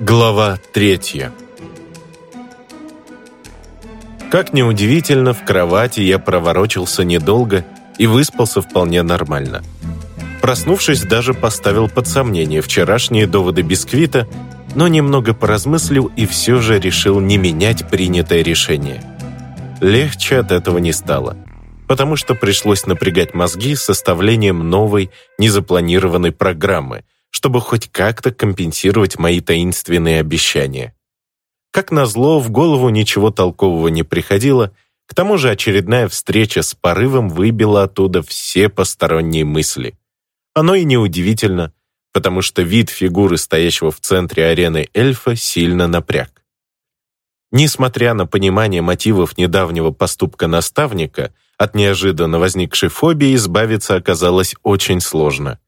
Глава третья Как неудивительно, в кровати я проворочился недолго и выспался вполне нормально. Проснувшись, даже поставил под сомнение вчерашние доводы бисквита, но немного поразмыслил и все же решил не менять принятое решение. Легче от этого не стало, потому что пришлось напрягать мозги составлением новой, незапланированной программы – чтобы хоть как-то компенсировать мои таинственные обещания. Как назло, в голову ничего толкового не приходило, к тому же очередная встреча с порывом выбила оттуда все посторонние мысли. Оно и неудивительно, потому что вид фигуры, стоящего в центре арены эльфа, сильно напряг. Несмотря на понимание мотивов недавнего поступка наставника, от неожиданно возникшей фобии избавиться оказалось очень сложно.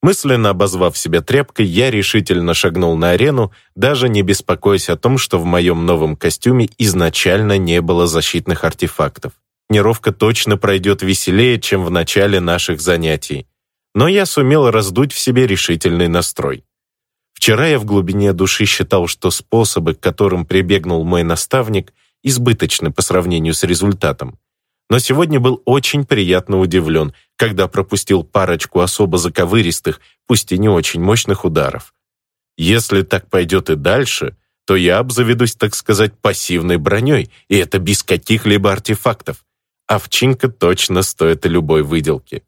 Мысленно обозвав себя тряпкой, я решительно шагнул на арену, даже не беспокоясь о том, что в моем новом костюме изначально не было защитных артефактов. Тренировка точно пройдет веселее, чем в начале наших занятий. Но я сумел раздуть в себе решительный настрой. Вчера я в глубине души считал, что способы, к которым прибегнул мой наставник, избыточны по сравнению с результатом но сегодня был очень приятно удивлен, когда пропустил парочку особо заковыристых, пусть и не очень мощных ударов. Если так пойдет и дальше, то я обзаведусь, так сказать, пассивной броней, и это без каких-либо артефактов. Овчинка точно стоит любой выделки.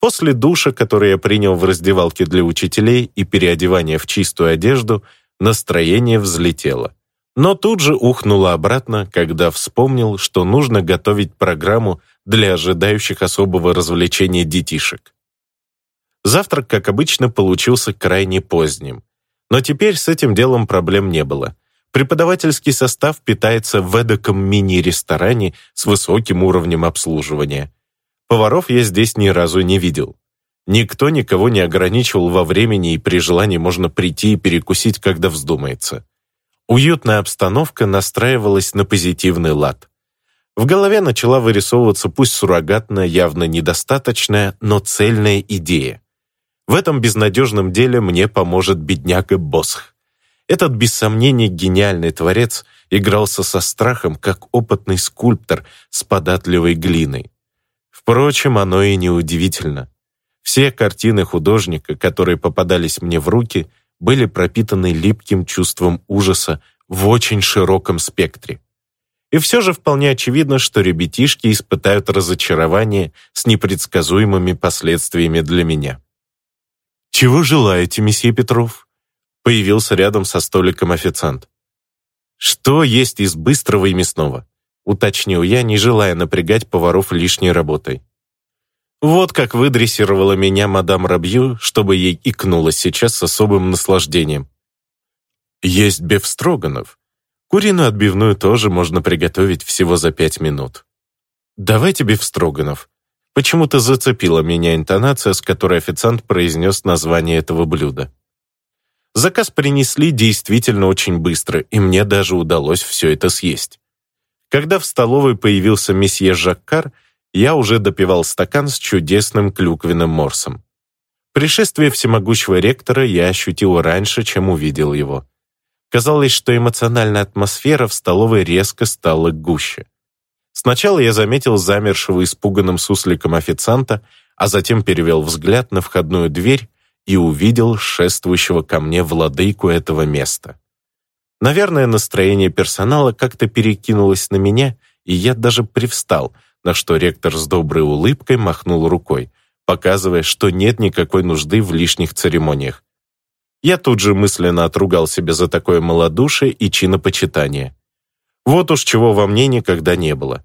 После душа, который я принял в раздевалке для учителей и переодевания в чистую одежду, настроение взлетело но тут же ухнула обратно, когда вспомнил, что нужно готовить программу для ожидающих особого развлечения детишек. Завтрак, как обычно, получился крайне поздним. Но теперь с этим делом проблем не было. Преподавательский состав питается в эдаком мини-ресторане с высоким уровнем обслуживания. Поваров я здесь ни разу не видел. Никто никого не ограничивал во времени, и при желании можно прийти и перекусить, когда вздумается. Уютная обстановка настраивалась на позитивный лад. В голове начала вырисовываться пусть суррогатная, явно недостаточная, но цельная идея. В этом безнадежном деле мне поможет бедняга Босх. Этот, без сомнения, гениальный творец игрался со страхом, как опытный скульптор с податливой глиной. Впрочем, оно и не удивительно. Все картины художника, которые попадались мне в руки, были пропитаны липким чувством ужаса в очень широком спектре. И все же вполне очевидно, что ребятишки испытают разочарование с непредсказуемыми последствиями для меня. «Чего желаете, месье Петров?» Появился рядом со столиком официант. «Что есть из быстрого и мясного?» уточнил я, не желая напрягать поваров лишней работой. Вот как выдрессировала меня мадам Рабью, чтобы ей икнулось сейчас с особым наслаждением. Есть бефстроганов. Куриную отбивную тоже можно приготовить всего за пять минут. Давайте бефстроганов. Почему-то зацепила меня интонация, с которой официант произнес название этого блюда. Заказ принесли действительно очень быстро, и мне даже удалось все это съесть. Когда в столовой появился месье Жаккар, я уже допивал стакан с чудесным клюквенным морсом. Пришествие всемогущего ректора я ощутил раньше, чем увидел его. Казалось, что эмоциональная атмосфера в столовой резко стала гуще. Сначала я заметил замершего испуганным сусликом официанта, а затем перевел взгляд на входную дверь и увидел шествующего ко мне владыку этого места. Наверное, настроение персонала как-то перекинулось на меня, и я даже привстал — на что ректор с доброй улыбкой махнул рукой, показывая, что нет никакой нужды в лишних церемониях. Я тут же мысленно отругал себя за такое малодушие и чинопочитание. Вот уж чего во мне никогда не было.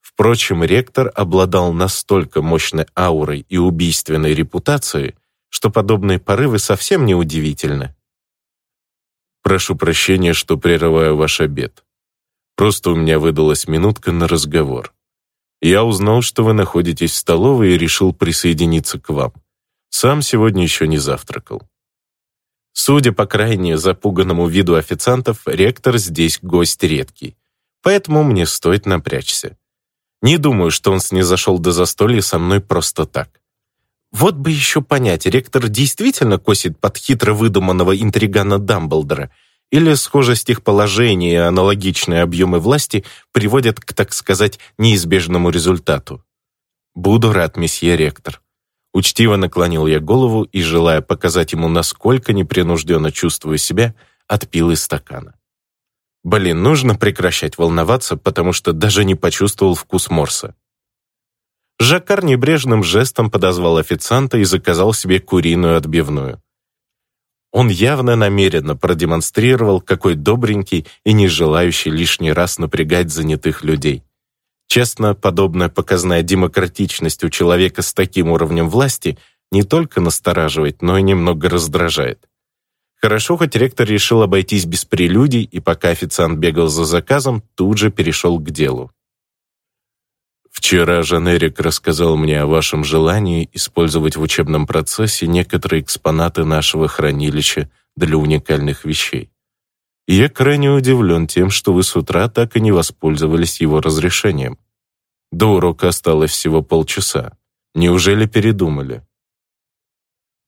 Впрочем, ректор обладал настолько мощной аурой и убийственной репутацией, что подобные порывы совсем не удивительны. «Прошу прощения, что прерываю ваш обед. Просто у меня выдалась минутка на разговор. Я узнал, что вы находитесь в столовой и решил присоединиться к вам. Сам сегодня еще не завтракал. Судя по крайне запуганному виду официантов, ректор здесь гость редкий, поэтому мне стоит напрячься. Не думаю, что он снизошел до застолья со мной просто так. Вот бы еще понять, ректор действительно косит под хитро выдуманного интригана Дамблдора, или схожесть их положений и аналогичные объемы власти приводят к, так сказать, неизбежному результату. «Буду рад, месье ректор». Учтиво наклонил я голову и, желая показать ему, насколько непринужденно чувствую себя, отпил из стакана. Блин, нужно прекращать волноваться, потому что даже не почувствовал вкус морса. Жаккар небрежным жестом подозвал официанта и заказал себе куриную отбивную. Он явно намеренно продемонстрировал, какой добренький и не желающий лишний раз напрягать занятых людей. Честно, подобная показная демократичность у человека с таким уровнем власти не только настораживает, но и немного раздражает. Хорошо, хоть ректор решил обойтись без прелюдий, и пока официант бегал за заказом, тут же перешел к делу. Вчера Жанерик рассказал мне о вашем желании использовать в учебном процессе некоторые экспонаты нашего хранилища для уникальных вещей. И я крайне удивлен тем, что вы с утра так и не воспользовались его разрешением. До урока осталось всего полчаса. Неужели передумали?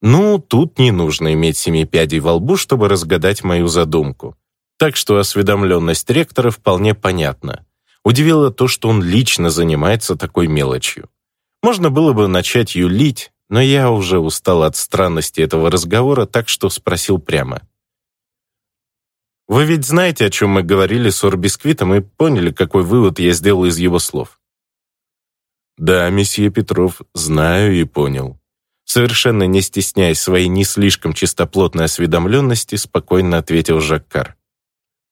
Ну, тут не нужно иметь семи пядей во лбу, чтобы разгадать мою задумку. Так что осведомленность ректора вполне понятна. Удивило то, что он лично занимается такой мелочью. Можно было бы начать юлить, но я уже устал от странности этого разговора, так что спросил прямо. «Вы ведь знаете, о чем мы говорили с Орбисквитом и поняли, какой вывод я сделал из его слов?» «Да, месье Петров, знаю и понял». Совершенно не стесняясь своей не слишком чистоплотной осведомленности, спокойно ответил Жаккар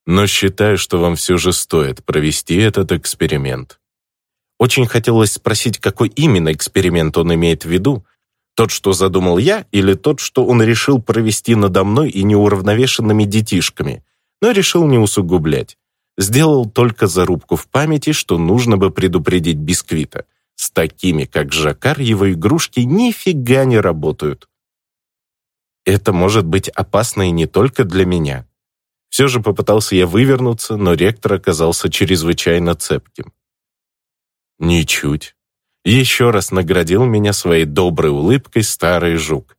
но считаю, что вам все же стоит провести этот эксперимент. Очень хотелось спросить, какой именно эксперимент он имеет в виду, тот, что задумал я, или тот, что он решил провести надо мной и неуравновешенными детишками, но решил не усугублять. Сделал только зарубку в памяти, что нужно бы предупредить бисквита. С такими, как Жакар, его игрушки нифига не работают. Это может быть опасно и не только для меня. Все же попытался я вывернуться, но ректор оказался чрезвычайно цепким. Ничуть. Еще раз наградил меня своей доброй улыбкой старый жук.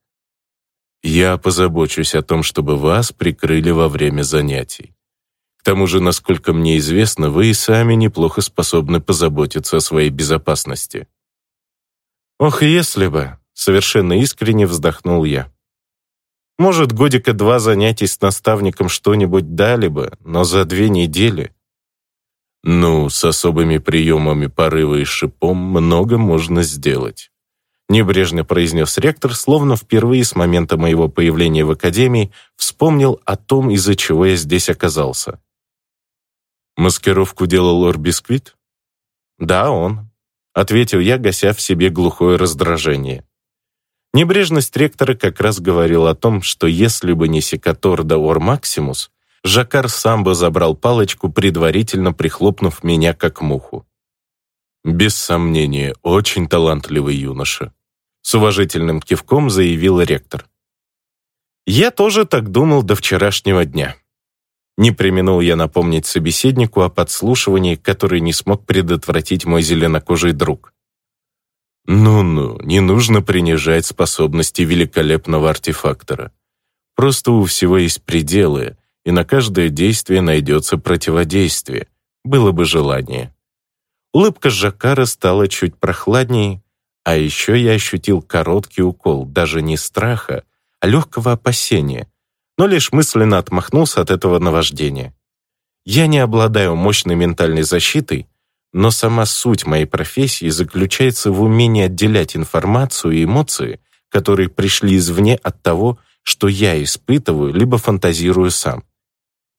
Я позабочусь о том, чтобы вас прикрыли во время занятий. К тому же, насколько мне известно, вы и сами неплохо способны позаботиться о своей безопасности. Ох, если бы, совершенно искренне вздохнул я. Может, годика два занятий с наставником что-нибудь дали бы, но за две недели... Ну, с особыми приемами порыва и шипом много можно сделать. Небрежно произнес ректор, словно впервые с момента моего появления в академии вспомнил о том, из-за чего я здесь оказался. Маскировку делал Орбисквит? Да, он. Ответил я, гася в себе глухое раздражение. Небрежность ректора как раз говорила о том, что если бы не секатор да Ор Максимус, Жакар сам бы забрал палочку, предварительно прихлопнув меня как муху. Без сомнения, очень талантливый юноша. С уважительным кивком заявил ректор. Я тоже так думал до вчерашнего дня. Не применул я напомнить собеседнику о подслушивании, который не смог предотвратить мой зеленокожий друг. Ну-ну, не нужно принижать способности великолепного артефактора. Просто у всего есть пределы, и на каждое действие найдется противодействие. Было бы желание. Улыбка Жакара стала чуть прохладнее, а еще я ощутил короткий укол, даже не страха, а легкого опасения, но лишь мысленно отмахнулся от этого наваждения. Я не обладаю мощной ментальной защитой, но сама суть моей профессии заключается в умении отделять информацию и эмоции, которые пришли извне от того, что я испытываю, либо фантазирую сам.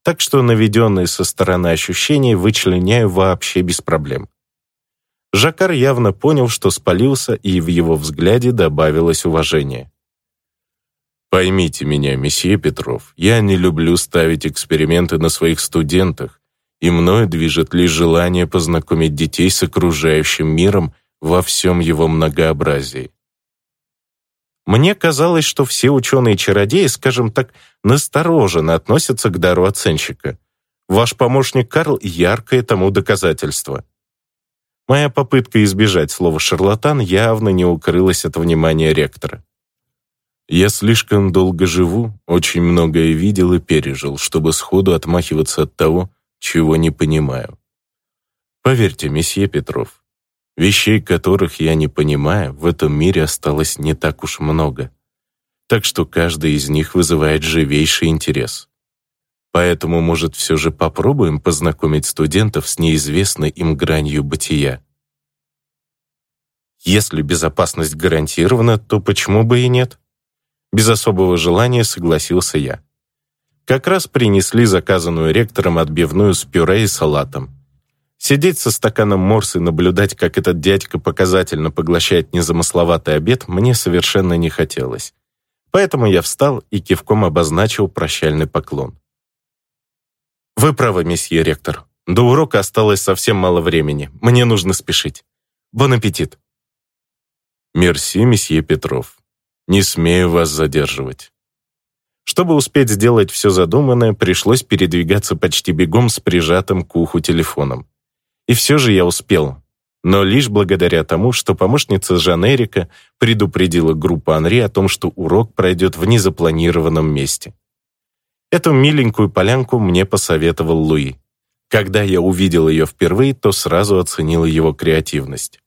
Так что наведенные со стороны ощущения вычленяю вообще без проблем. Жакар явно понял, что спалился, и в его взгляде добавилось уважение. «Поймите меня, месье Петров, я не люблю ставить эксперименты на своих студентах, и мною движет лишь желание познакомить детей с окружающим миром во всем его многообразии. Мне казалось, что все ученые-чародеи, скажем так, настороженно относятся к дару оценщика. Ваш помощник Карл — яркое тому доказательство. Моя попытка избежать слова «шарлатан» явно не укрылась от внимания ректора. Я слишком долго живу, очень многое видел и пережил, чтобы сходу отмахиваться от того, чего не понимаю. Поверьте, месье Петров, вещей, которых я не понимаю, в этом мире осталось не так уж много. Так что каждый из них вызывает живейший интерес. Поэтому, может, все же попробуем познакомить студентов с неизвестной им гранью бытия. Если безопасность гарантирована, то почему бы и нет? Без особого желания согласился я. Как раз принесли заказанную ректором отбивную с пюре и салатом. Сидеть со стаканом морс и наблюдать, как этот дядька показательно поглощает незамысловатый обед, мне совершенно не хотелось. Поэтому я встал и кивком обозначил прощальный поклон. «Вы правы, месье ректор. До урока осталось совсем мало времени. Мне нужно спешить. Бон аппетит!» «Мерси, месье Петров. Не смею вас задерживать». Чтобы успеть сделать все задуманное, пришлось передвигаться почти бегом с прижатым к уху телефоном. И все же я успел, но лишь благодаря тому, что помощница Жанерика предупредила группу Анри о том, что урок пройдет в незапланированном месте. Эту миленькую полянку мне посоветовал Луи. Когда я увидел ее впервые, то сразу оценил его креативность.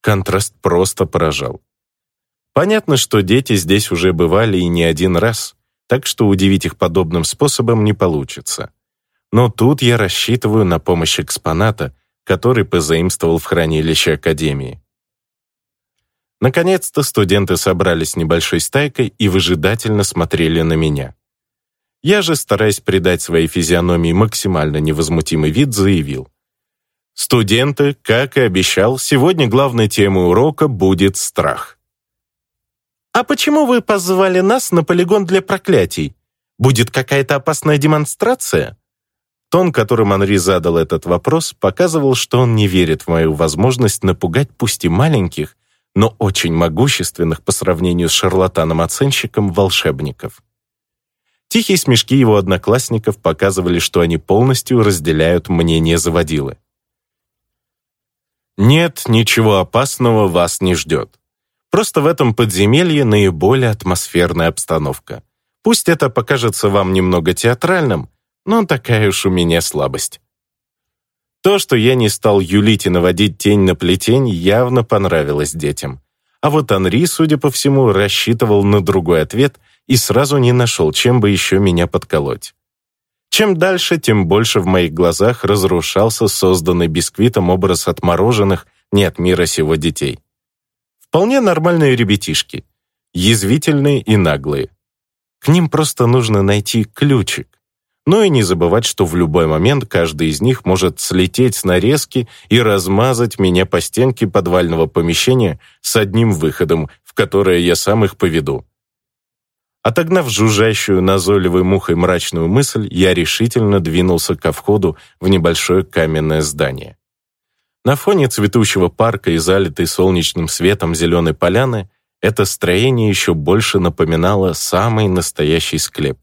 Контраст просто поражал. Понятно, что дети здесь уже бывали и не один раз, так что удивить их подобным способом не получится. Но тут я рассчитываю на помощь экспоната, который позаимствовал в хранилище Академии. Наконец-то студенты собрались небольшой стайкой и выжидательно смотрели на меня. Я же, стараясь придать своей физиономии максимально невозмутимый вид, заявил. «Студенты, как и обещал, сегодня главной темой урока будет страх». «А почему вы позвали нас на полигон для проклятий? Будет какая-то опасная демонстрация?» Тон, которым Анри задал этот вопрос, показывал, что он не верит в мою возможность напугать пусть и маленьких, но очень могущественных по сравнению с шарлатаном-оценщиком волшебников. Тихие смешки его одноклассников показывали, что они полностью разделяют мнение заводилы. Нет, ничего опасного вас не ждет. Просто в этом подземелье наиболее атмосферная обстановка. Пусть это покажется вам немного театральным, но такая уж у меня слабость. То, что я не стал юлить и наводить тень на плетень, явно понравилось детям. А вот Анри, судя по всему, рассчитывал на другой ответ — и сразу не нашел, чем бы еще меня подколоть. Чем дальше, тем больше в моих глазах разрушался созданный бисквитом образ отмороженных, не от мира сего детей. Вполне нормальные ребятишки, язвительные и наглые. К ним просто нужно найти ключик. Но и не забывать, что в любой момент каждый из них может слететь с нарезки и размазать меня по стенке подвального помещения с одним выходом, в которое я сам их поведу. Отогнав жужжащую назойливой мухой мрачную мысль, я решительно двинулся ко входу в небольшое каменное здание. На фоне цветущего парка и залитой солнечным светом зеленой поляны это строение еще больше напоминало самый настоящий склеп.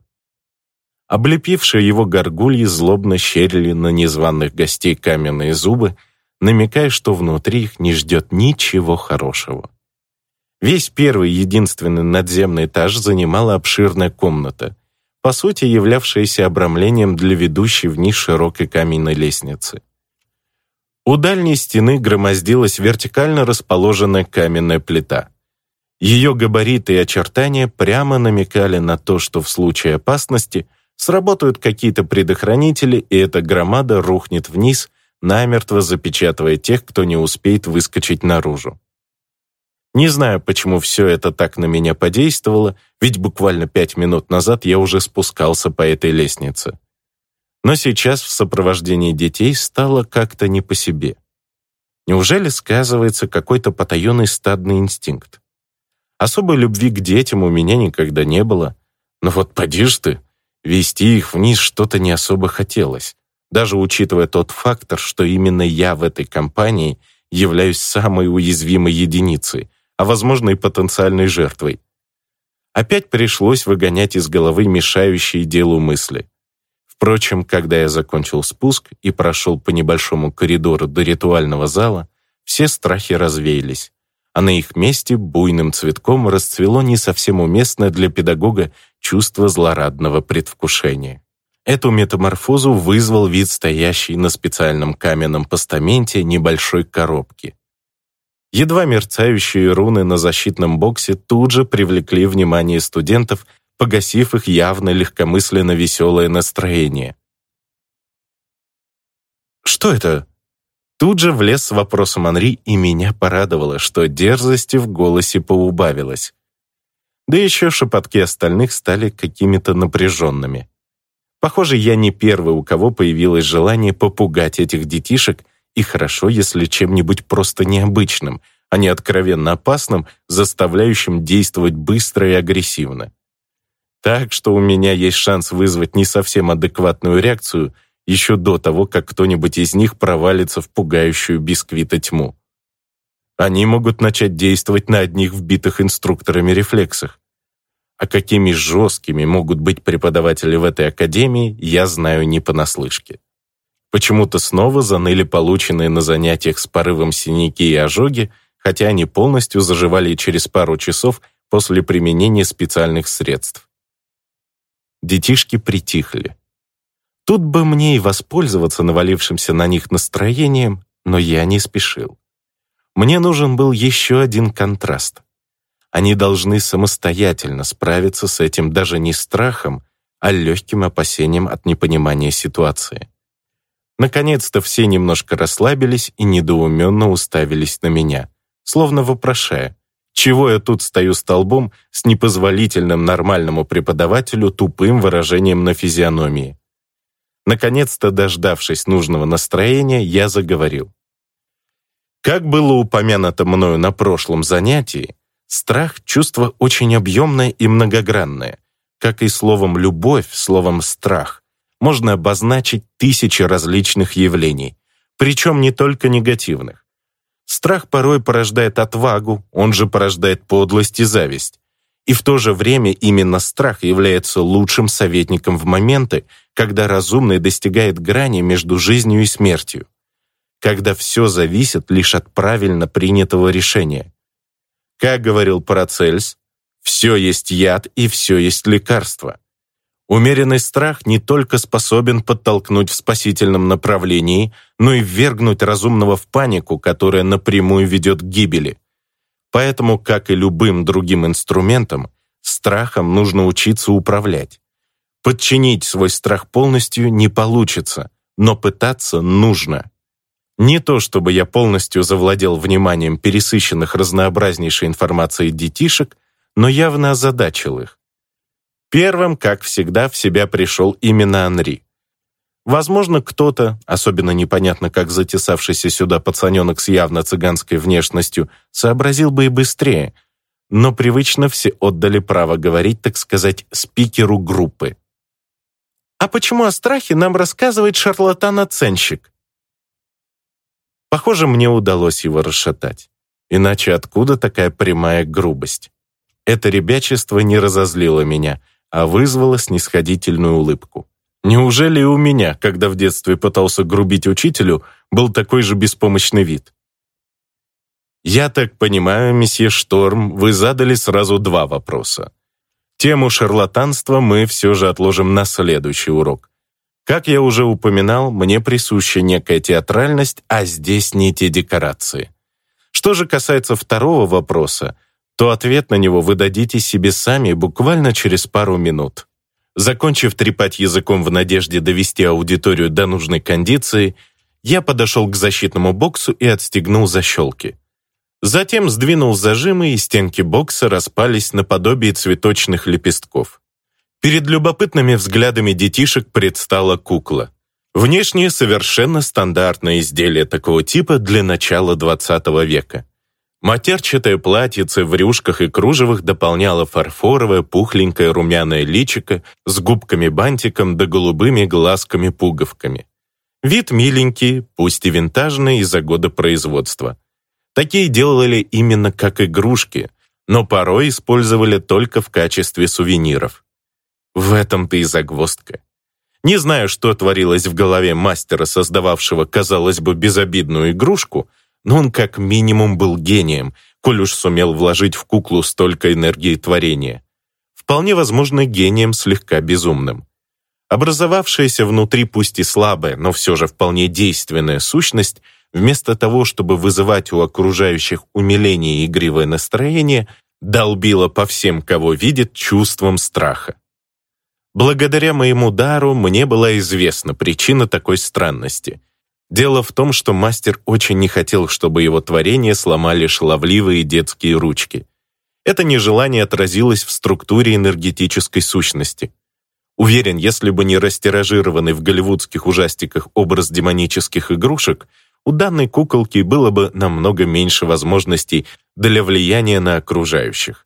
Облепившие его горгульи злобно щерили на незваных гостей каменные зубы, намекая, что внутри их не ждет ничего хорошего. Весь первый единственный надземный этаж занимала обширная комната, по сути являвшаяся обрамлением для ведущей вниз широкой каменной лестницы. У дальней стены громоздилась вертикально расположенная каменная плита. Ее габариты и очертания прямо намекали на то, что в случае опасности сработают какие-то предохранители, и эта громада рухнет вниз, намертво запечатывая тех, кто не успеет выскочить наружу. Не знаю, почему все это так на меня подействовало, ведь буквально пять минут назад я уже спускался по этой лестнице. Но сейчас в сопровождении детей стало как-то не по себе. Неужели сказывается какой-то потаенный стадный инстинкт? Особой любви к детям у меня никогда не было. Но вот поди ж ты, вести их вниз что-то не особо хотелось, даже учитывая тот фактор, что именно я в этой компании являюсь самой уязвимой единицей, а возможно и потенциальной жертвой. Опять пришлось выгонять из головы мешающие делу мысли. Впрочем, когда я закончил спуск и прошел по небольшому коридору до ритуального зала, все страхи развеялись, а на их месте буйным цветком расцвело не совсем уместное для педагога чувство злорадного предвкушения. Эту метаморфозу вызвал вид стоящей на специальном каменном постаменте небольшой коробки. Едва мерцающие руны на защитном боксе тут же привлекли внимание студентов, погасив их явно легкомысленно веселое настроение. «Что это?» Тут же влез с вопросом Анри, и меня порадовало, что дерзости в голосе поубавилось. Да еще шепотки остальных стали какими-то напряженными. Похоже, я не первый, у кого появилось желание попугать этих детишек, и хорошо, если чем-нибудь просто необычным, а не откровенно опасным, заставляющим действовать быстро и агрессивно. Так что у меня есть шанс вызвать не совсем адекватную реакцию еще до того, как кто-нибудь из них провалится в пугающую бисквита тьму. Они могут начать действовать на одних вбитых инструкторами рефлексах. А какими жесткими могут быть преподаватели в этой академии, я знаю не понаслышке. Почему-то снова заныли полученные на занятиях с порывом синяки и ожоги, хотя они полностью заживали через пару часов после применения специальных средств. Детишки притихли. Тут бы мне и воспользоваться навалившимся на них настроением, но я не спешил. Мне нужен был еще один контраст. Они должны самостоятельно справиться с этим даже не страхом, а легким опасением от непонимания ситуации. Наконец-то все немножко расслабились и недоуменно уставились на меня, словно вопрошая, чего я тут стою столбом с непозволительным нормальному преподавателю тупым выражением на физиономии. Наконец-то, дождавшись нужного настроения, я заговорил. Как было упомянуто мною на прошлом занятии, страх — чувство очень объемное и многогранное. Как и словом «любовь», словом «страх» можно обозначить тысячи различных явлений, причем не только негативных. Страх порой порождает отвагу, он же порождает подлость и зависть. И в то же время именно страх является лучшим советником в моменты, когда разумный достигает грани между жизнью и смертью. Когда все зависит лишь от правильно принятого решения. Как говорил Парацельс, все есть яд и все есть лекарство. Умеренный страх не только способен подтолкнуть в спасительном направлении, но и ввергнуть разумного в панику, которая напрямую ведет к гибели. Поэтому, как и любым другим инструментом, страхом нужно учиться управлять. Подчинить свой страх полностью не получится, но пытаться нужно. Не то чтобы я полностью завладел вниманием пересыщенных разнообразнейшей информацией детишек, но явно озадачил их. Первым, как всегда, в себя пришел именно Анри. Возможно, кто-то, особенно непонятно как затесавшийся сюда пацаненок с явно цыганской внешностью, сообразил бы и быстрее, но привычно все отдали право говорить, так сказать, спикеру группы. «А почему о страхе нам рассказывает шарлатан-оценщик?» Похоже, мне удалось его расшатать. Иначе откуда такая прямая грубость? Это ребячество не разозлило меня, а вызвала снисходительную улыбку. Неужели и у меня, когда в детстве пытался грубить учителю, был такой же беспомощный вид? Я так понимаю, месье Шторм, вы задали сразу два вопроса. Тему шарлатанства мы все же отложим на следующий урок. Как я уже упоминал, мне присуща некая театральность, а здесь не те декорации. Что же касается второго вопроса, то ответ на него вы дадите себе сами буквально через пару минут. Закончив трепать языком в надежде довести аудиторию до нужной кондиции, я подошел к защитному боксу и отстегнул защелки. Затем сдвинул зажимы, и стенки бокса распались наподобие цветочных лепестков. Перед любопытными взглядами детишек предстала кукла. Внешне совершенно стандартное изделие такого типа для начала XX века. Матерчатое платьице в рюшках и кружевах дополняло фарфоровое пухленькое румяное личико с губками-бантиком да голубыми глазками-пуговками. Вид миленький, пусть и винтажный из-за года производства. Такие делали именно как игрушки, но порой использовали только в качестве сувениров. В этом-то и загвоздка. Не знаю, что творилось в голове мастера, создававшего, казалось бы, безобидную игрушку, но он как минимум был гением, коль уж сумел вложить в куклу столько энергии творения. Вполне возможно, гением слегка безумным. Образовавшаяся внутри пусть и слабая, но все же вполне действенная сущность, вместо того, чтобы вызывать у окружающих умиление и игривое настроение, долбила по всем, кого видит, чувством страха. Благодаря моему дару мне была известна причина такой странности. Дело в том, что мастер очень не хотел, чтобы его творение сломали шаловливые детские ручки. Это нежелание отразилось в структуре энергетической сущности. Уверен, если бы не растиражированный в голливудских ужастиках образ демонических игрушек, у данной куколки было бы намного меньше возможностей для влияния на окружающих.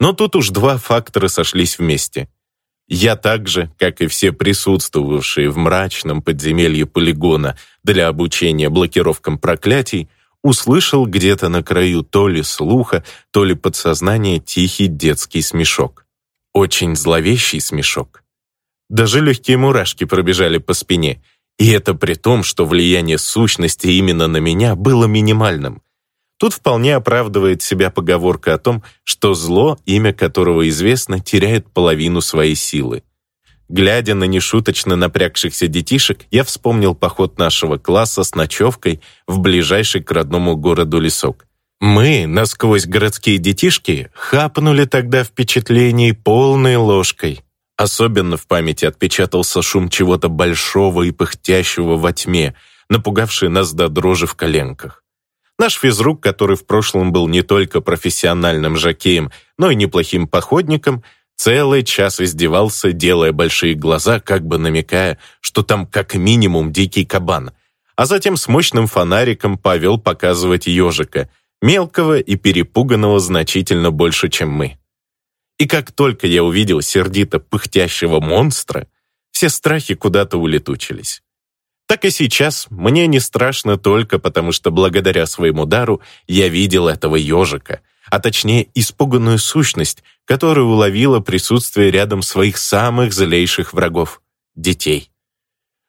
Но тут уж два фактора сошлись вместе. Я также, как и все присутствовавшие в мрачном подземелье полигона для обучения блокировкам проклятий, услышал где-то на краю то ли слуха, то ли подсознания тихий детский смешок. Очень зловещий смешок. Даже легкие мурашки пробежали по спине, и это при том, что влияние сущности именно на меня было минимальным. Тут вполне оправдывает себя поговорка о том, что зло, имя которого известно, теряет половину своей силы. Глядя на нешуточно напрягшихся детишек, я вспомнил поход нашего класса с ночевкой в ближайший к родному городу лесок. Мы, насквозь городские детишки, хапнули тогда впечатлений полной ложкой. Особенно в памяти отпечатался шум чего-то большого и пыхтящего во тьме, напугавший нас до дрожи в коленках. Наш физрук, который в прошлом был не только профессиональным жокеем, но и неплохим походником, целый час издевался, делая большие глаза, как бы намекая, что там как минимум дикий кабан, а затем с мощным фонариком повел показывать ежика, мелкого и перепуганного значительно больше, чем мы. И как только я увидел сердито пыхтящего монстра, все страхи куда-то улетучились. Так и сейчас мне не страшно только потому, что благодаря своему дару я видел этого ежика, а точнее испуганную сущность, которая уловила присутствие рядом своих самых злейших врагов — детей.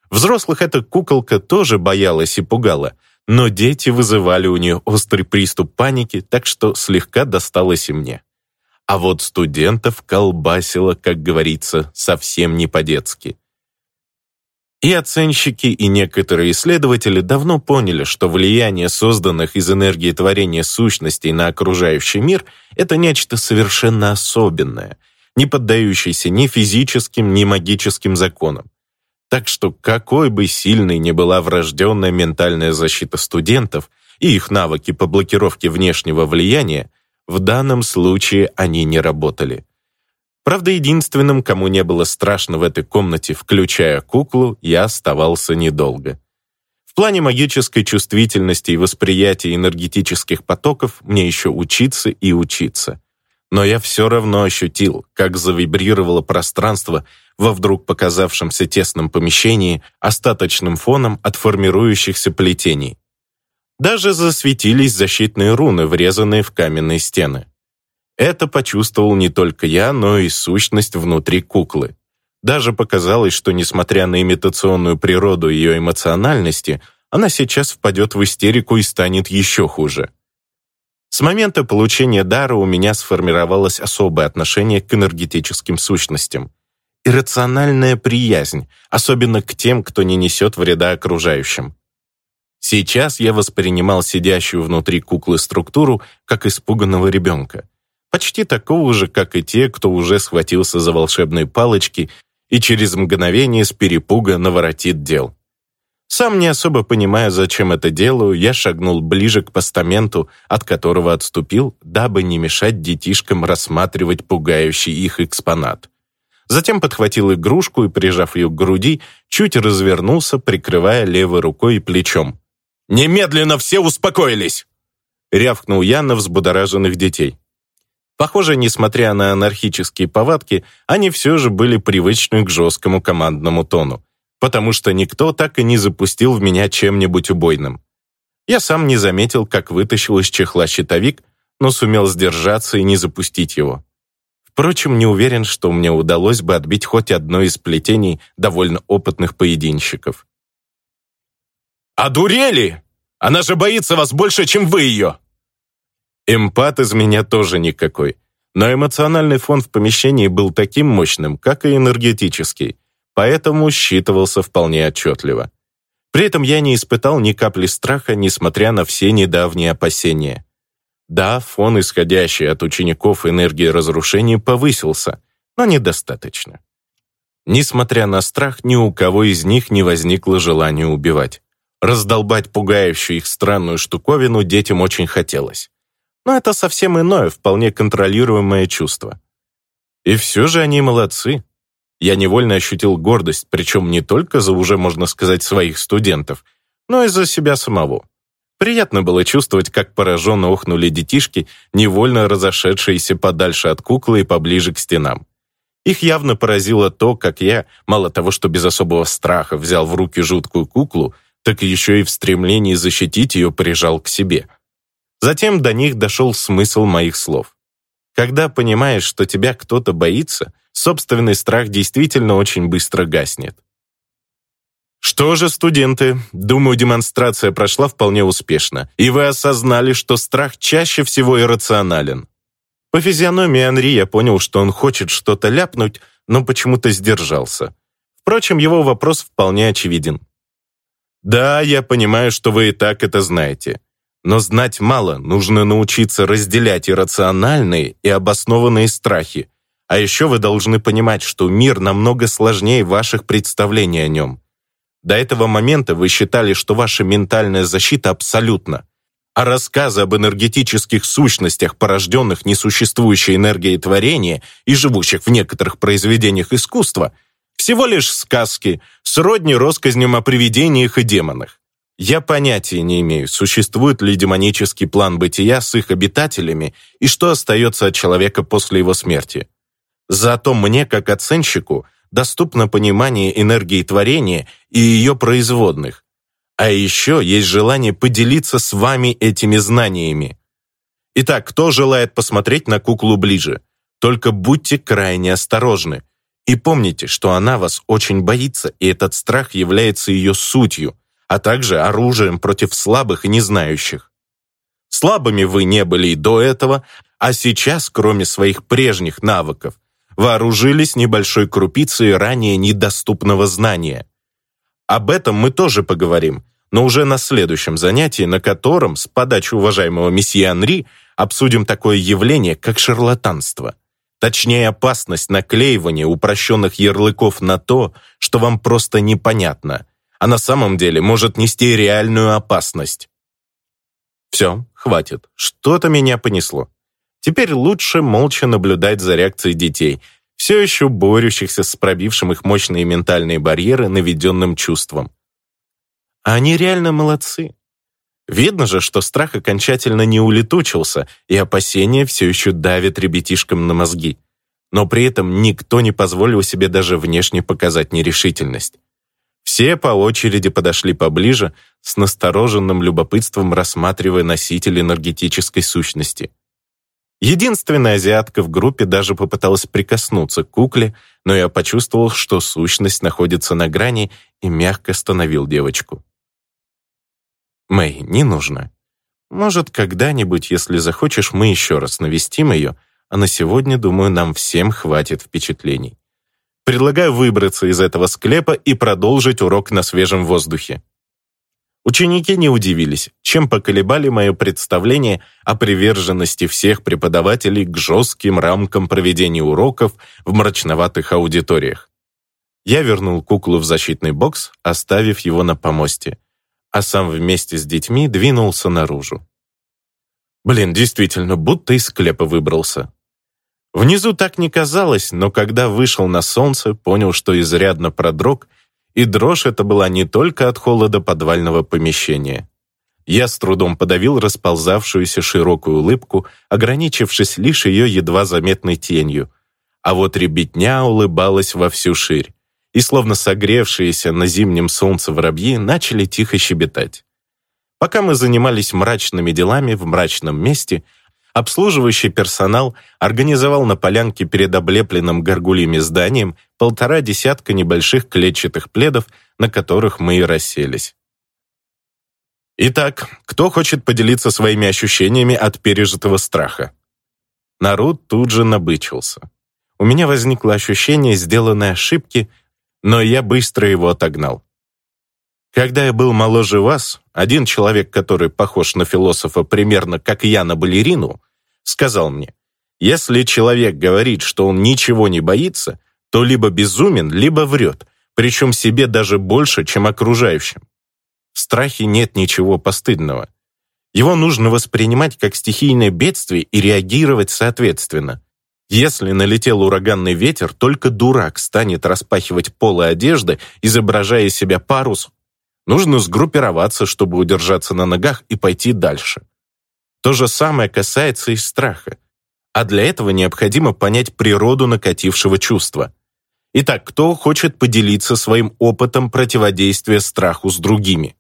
Взрослых эта куколка тоже боялась и пугала, но дети вызывали у нее острый приступ паники, так что слегка досталось и мне. А вот студентов колбасило, как говорится, совсем не по-детски. И оценщики, и некоторые исследователи давно поняли, что влияние созданных из энергии творения сущностей на окружающий мир — это нечто совершенно особенное, не поддающееся ни физическим, ни магическим законам. Так что какой бы сильной ни была врожденная ментальная защита студентов и их навыки по блокировке внешнего влияния, в данном случае они не работали. Правда, единственным, кому не было страшно в этой комнате, включая куклу, я оставался недолго. В плане магической чувствительности и восприятия энергетических потоков мне еще учиться и учиться. Но я все равно ощутил, как завибрировало пространство во вдруг показавшемся тесном помещении остаточным фоном от формирующихся плетений. Даже засветились защитные руны, врезанные в каменные стены. Это почувствовал не только я, но и сущность внутри куклы. Даже показалось, что, несмотря на имитационную природу ее эмоциональности, она сейчас впадет в истерику и станет еще хуже. С момента получения дара у меня сформировалось особое отношение к энергетическим сущностям. Иррациональная приязнь, особенно к тем, кто не несет вреда окружающим. Сейчас я воспринимал сидящую внутри куклы структуру как испуганного ребенка. Почти такого же, как и те, кто уже схватился за волшебные палочки и через мгновение с перепуга наворотит дел. Сам не особо понимая, зачем это делаю, я шагнул ближе к постаменту, от которого отступил, дабы не мешать детишкам рассматривать пугающий их экспонат. Затем подхватил игрушку и, прижав ее к груди, чуть развернулся, прикрывая левой рукой и плечом. «Немедленно все успокоились!» рявкнул я на взбудораженных детей. Похоже, несмотря на анархические повадки, они все же были привычны к жесткому командному тону, потому что никто так и не запустил в меня чем-нибудь убойным. Я сам не заметил, как вытащил из чехла щитовик, но сумел сдержаться и не запустить его. Впрочем, не уверен, что мне удалось бы отбить хоть одно из плетений довольно опытных поединщиков. «Одурели!» Она же боится вас больше, чем вы ее!» Эмпат из меня тоже никакой. Но эмоциональный фон в помещении был таким мощным, как и энергетический, поэтому считывался вполне отчетливо. При этом я не испытал ни капли страха, несмотря на все недавние опасения. Да, фон, исходящий от учеников энергии разрушения, повысился, но недостаточно. Несмотря на страх, ни у кого из них не возникло желания убивать. Раздолбать пугающую их странную штуковину детям очень хотелось. Но это совсем иное, вполне контролируемое чувство. И все же они молодцы. Я невольно ощутил гордость, причем не только за уже, можно сказать, своих студентов, но и за себя самого. Приятно было чувствовать, как пораженно охнули детишки, невольно разошедшиеся подальше от куклы и поближе к стенам. Их явно поразило то, как я, мало того, что без особого страха взял в руки жуткую куклу, так еще и в стремлении защитить ее прижал к себе. Затем до них дошел смысл моих слов. Когда понимаешь, что тебя кто-то боится, собственный страх действительно очень быстро гаснет. Что же, студенты, думаю, демонстрация прошла вполне успешно, и вы осознали, что страх чаще всего иррационален. По физиономии Анри я понял, что он хочет что-то ляпнуть, но почему-то сдержался. Впрочем, его вопрос вполне очевиден. Да, я понимаю, что вы и так это знаете. Но знать мало, нужно научиться разделять иррациональные и обоснованные страхи. А еще вы должны понимать, что мир намного сложнее ваших представлений о нем. До этого момента вы считали, что ваша ментальная защита абсолютна, а рассказы об энергетических сущностях, порожденных несуществующей энергией творения и живущих в некоторых произведениях искусства – всего лишь сказки, сродни россказням о привидениях и демонах. Я понятия не имею, существует ли демонический план бытия с их обитателями и что остается от человека после его смерти. Зато мне, как оценщику, доступно понимание энергии творения и ее производных. А еще есть желание поделиться с вами этими знаниями. Итак, кто желает посмотреть на куклу ближе? Только будьте крайне осторожны. И помните, что она вас очень боится, и этот страх является ее сутью, а также оружием против слабых и незнающих. Слабыми вы не были и до этого, а сейчас, кроме своих прежних навыков, вооружились небольшой крупицей ранее недоступного знания. Об этом мы тоже поговорим, но уже на следующем занятии, на котором, с подачи уважаемого месье Анри, обсудим такое явление, как шарлатанство. Точнее, опасность наклеивания упрощенных ярлыков на то, что вам просто непонятно, а на самом деле может нести реальную опасность. Все, хватит. Что-то меня понесло. Теперь лучше молча наблюдать за реакцией детей, все еще борющихся с пробившим их мощные ментальные барьеры наведенным чувством. А они реально молодцы. Видно же, что страх окончательно не улетучился, и опасения все еще давят ребятишкам на мозги. Но при этом никто не позволил себе даже внешне показать нерешительность. Все по очереди подошли поближе, с настороженным любопытством рассматривая носитель энергетической сущности. Единственная азиатка в группе даже попыталась прикоснуться к кукле, но я почувствовал, что сущность находится на грани и мягко остановил девочку. Мэй, не нужно. Может, когда-нибудь, если захочешь, мы еще раз навестим ее, а на сегодня, думаю, нам всем хватит впечатлений. Предлагаю выбраться из этого склепа и продолжить урок на свежем воздухе. Ученики не удивились, чем поколебали мое представление о приверженности всех преподавателей к жестким рамкам проведения уроков в мрачноватых аудиториях. Я вернул куклу в защитный бокс, оставив его на помосте а сам вместе с детьми двинулся наружу. Блин, действительно, будто из склепа выбрался. Внизу так не казалось, но когда вышел на солнце, понял, что изрядно продрог, и дрожь это была не только от холода подвального помещения. Я с трудом подавил расползавшуюся широкую улыбку, ограничившись лишь ее едва заметной тенью. А вот ребятня улыбалась во всю ширь и, словно согревшиеся на зимнем солнце воробьи, начали тихо щебетать. Пока мы занимались мрачными делами в мрачном месте, обслуживающий персонал организовал на полянке перед облепленным горгульями зданием полтора десятка небольших клетчатых пледов, на которых мы и расселись. Итак, кто хочет поделиться своими ощущениями от пережитого страха? Народ тут же набычился. У меня возникло ощущение сделанной ошибки, но я быстро его отогнал. Когда я был моложе вас, один человек, который похож на философа примерно как я на балерину, сказал мне, если человек говорит, что он ничего не боится, то либо безумен, либо врет, причем себе даже больше, чем окружающим. В страхе нет ничего постыдного. Его нужно воспринимать как стихийное бедствие и реагировать соответственно. Если налетел ураганный ветер, только дурак станет распахивать полы одежды, изображая из себя парус. Нужно сгруппироваться, чтобы удержаться на ногах и пойти дальше. То же самое касается и страха. А для этого необходимо понять природу накатившего чувства. Итак, кто хочет поделиться своим опытом противодействия страху с другими?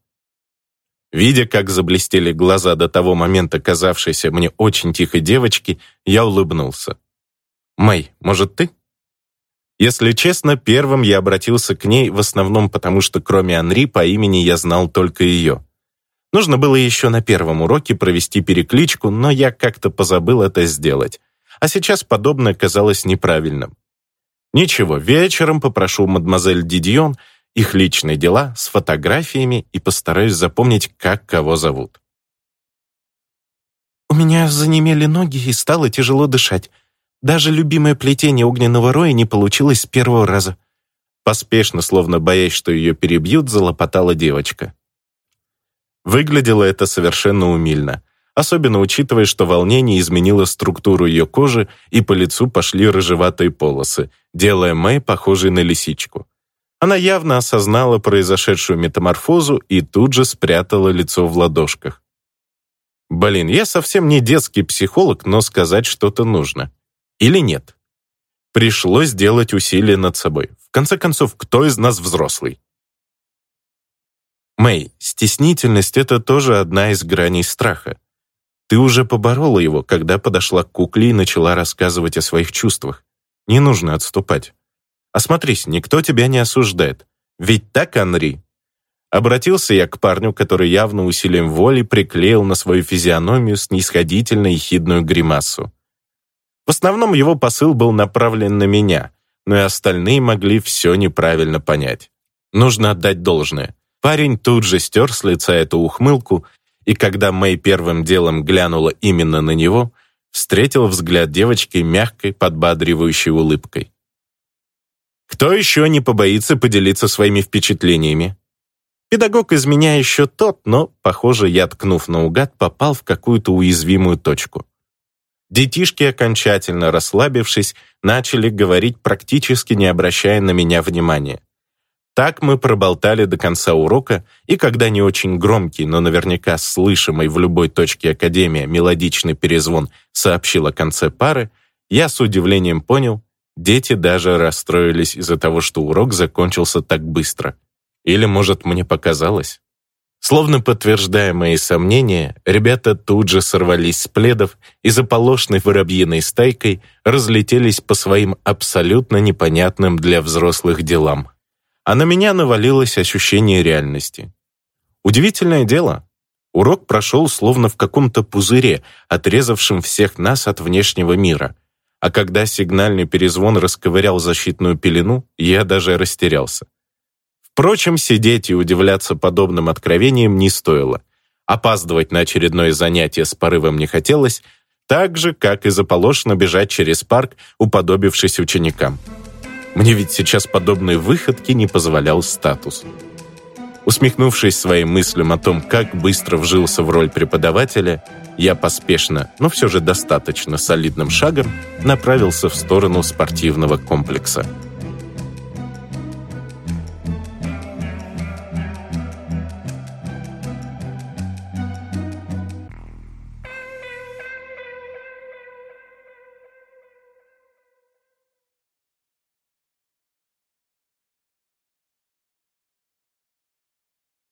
Видя, как заблестели глаза до того момента казавшейся мне очень тихой девочки, я улыбнулся. «Мэй, может, ты?» Если честно, первым я обратился к ней в основном потому, что кроме Анри по имени я знал только ее. Нужно было еще на первом уроке провести перекличку, но я как-то позабыл это сделать. А сейчас подобное казалось неправильным. Ничего, вечером попрошу мадемуазель Дидьон их личные дела с фотографиями и постараюсь запомнить, как кого зовут. У меня занемели ноги и стало тяжело дышать. Даже любимое плетение огненного роя не получилось с первого раза. Поспешно, словно боясь, что ее перебьют, залопотала девочка. Выглядело это совершенно умильно, особенно учитывая, что волнение изменило структуру ее кожи и по лицу пошли рыжеватые полосы, делая Мэй похожей на лисичку. Она явно осознала произошедшую метаморфозу и тут же спрятала лицо в ладошках. Блин, я совсем не детский психолог, но сказать что-то нужно. Или нет? Пришлось сделать усилие над собой. В конце концов, кто из нас взрослый? Мэй, стеснительность — это тоже одна из граней страха. Ты уже поборола его, когда подошла к кукле и начала рассказывать о своих чувствах. Не нужно отступать. Осмотрись, никто тебя не осуждает. Ведь так, Анри?» Обратился я к парню, который явно усилием воли приклеил на свою физиономию снисходительно ехидную гримасу. В основном его посыл был направлен на меня, но и остальные могли все неправильно понять. Нужно отдать должное. Парень тут же стер с лица эту ухмылку, и когда Мэй первым делом глянула именно на него, встретил взгляд девочки мягкой, подбадривающей улыбкой. Кто еще не побоится поделиться своими впечатлениями? Педагог из меня еще тот, но, похоже, я, ткнув наугад, попал в какую-то уязвимую точку. Детишки, окончательно расслабившись, начали говорить, практически не обращая на меня внимания. Так мы проболтали до конца урока, и когда не очень громкий, но наверняка слышимый в любой точке Академии мелодичный перезвон сообщил о конце пары, я с удивлением понял, Дети даже расстроились из-за того, что урок закончился так быстро. Или, может, мне показалось? Словно подтверждая мои сомнения, ребята тут же сорвались с пледов и заполошной воробьиной стайкой разлетелись по своим абсолютно непонятным для взрослых делам. А на меня навалилось ощущение реальности. Удивительное дело. Урок прошел словно в каком-то пузыре, отрезавшем всех нас от внешнего мира — а когда сигнальный перезвон расковырял защитную пелену, я даже растерялся. Впрочем, сидеть и удивляться подобным откровениям не стоило. Опаздывать на очередное занятие с порывом не хотелось, так же, как и заполошно бежать через парк, уподобившись ученикам. Мне ведь сейчас подобные выходки не позволял статус. Усмехнувшись своим мыслям о том, как быстро вжился в роль преподавателя, я поспешно, но все же достаточно солидным шагом направился в сторону спортивного комплекса.